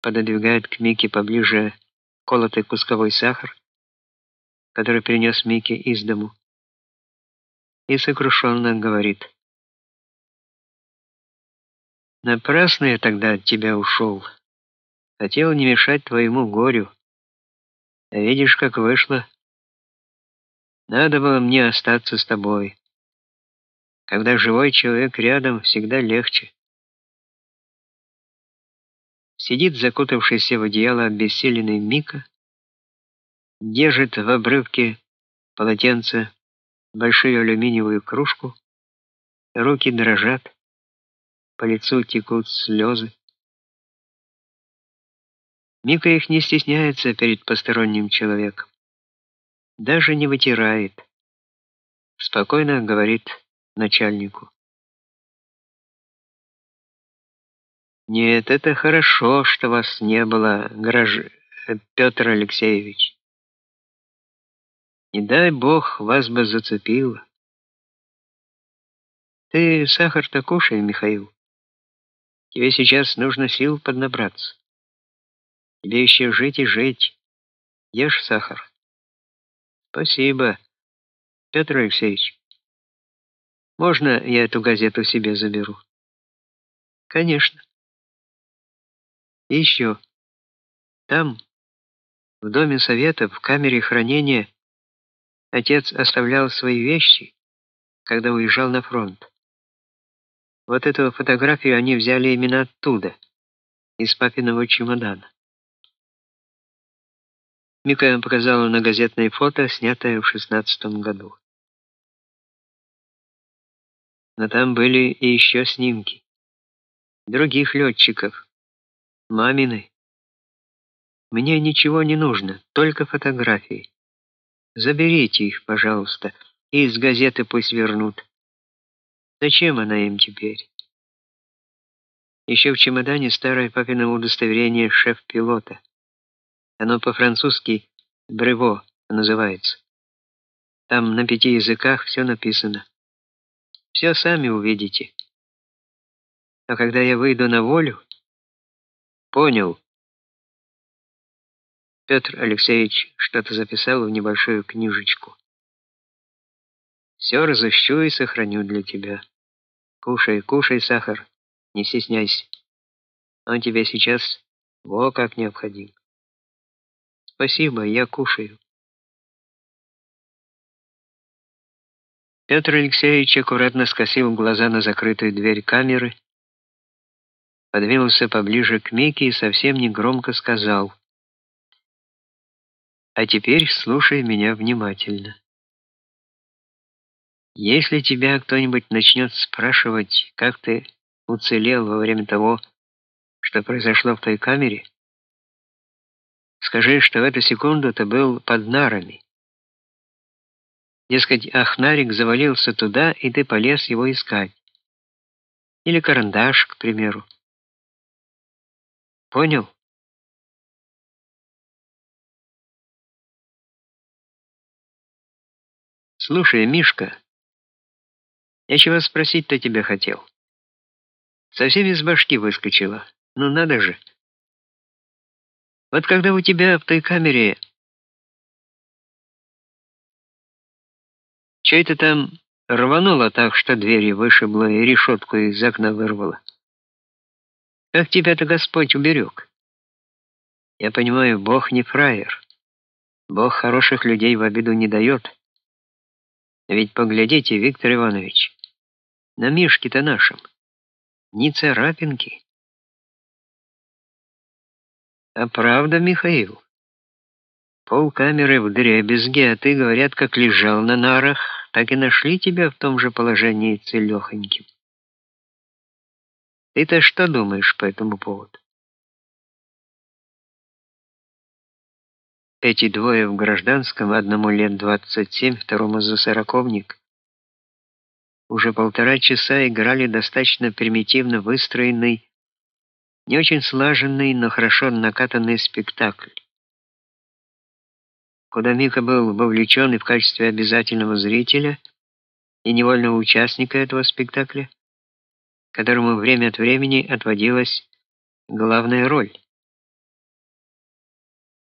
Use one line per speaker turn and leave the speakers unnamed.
пододвигает к Мике поближе колотый кусковой сахар, который принес Мике из дому, и сокрушенно говорит: "Напрасно я тогда от тебя ушел. Хотел не мешать твоему горю. А видишь, как вышло. Надо было мне остаться с тобой. Когда живой человек рядом, всегда легче". Сидит закутавшийся в одеяло обессиленный Мика, держит в обрывке полотенца большую алюминиевую кружку, руки дрожат, по лицу текут слезы. Мика их не стесняется перед посторонним человеком. Даже не вытирает. Спокойно говорит начальнику. Нет, это хорошо, что вас не было, граж... Петр Алексеевич. Не дай бог, вас бы зацепило. Ты сахар-то кушай, Михаил. Тебе сейчас нужно сил поднабраться. Тебе еще жить и жить. Ешь сахар. Спасибо, Петр Алексеевич. Можно я эту газету себе заберу? Конечно. И еще. Там, в доме совета, в камере хранения, отец оставлял свои вещи, когда уезжал на фронт. Вот эту фотографию они взяли именно оттуда, из папиного чемодана. Мика показала на газетное фото, снятое в шестнадцатом году. Но там были и еще снимки других летчиков, мамины. Мне ничего не нужно, только фотографии. Заберите их, пожалуйста, и из газеты пусть вернут. Зачем она им теперь? Еще в чемодане старое папино удостоверение шеф-пилота. Оно по-французски «брево» называется. Там на пяти языках все написано. Все сами увидите. А когда я выйду на волю, Понял. Петр Алексеевич что-то записал в небольшую книжечку. Все разыщу и сохраню для тебя. Кушай, кушай сахар, не стесняйся. Он тебе сейчас во как необходим. Спасибо, я кушаю. Петр Алексеевич аккуратно скосил глаза на закрытую дверь камеры подвинулся поближе к Мике и совсем негромко сказал: "А теперь слушай меня внимательно. Если тебя кто-нибудь начнет спрашивать, как ты уцелел во время того, что произошло в той камере, скажи, что в эту секунду ты был под нарами. Дескать, Ахнарик завалился туда, и ты полез его искать. Или карандаш, к примеру. Понял? Слушай, Мишка, я чего спросить-то тебя хотел? Совсем из башки выскочила. Ну надо же. Вот когда у тебя в той камере что это там рвануло так, что двери вышибло и решетку из окна вырвало. Как тебя-то Господь уберег? Я понимаю, Бог не фраер. Бог хороших людей в обиду не дает. Ведь поглядите, Виктор Иванович, на Мишке-то нашем. Ни царапинки. А правда, Михаил? Пол камеры в дребезге, а ты, говорят, как лежал на нарах, так и нашли тебя в том же положении целехоньким. Ты-то что думаешь по этому поводу? Эти двое в гражданском, одному лет 27, второму за сороковник, уже полтора часа играли достаточно примитивно выстроенный, не очень слаженный, но хорошо накатанный спектакль. Куда Мика был вовлечен и в качестве обязательного зрителя и невольного участника этого спектакля, которому время от времени отводилась главная роль.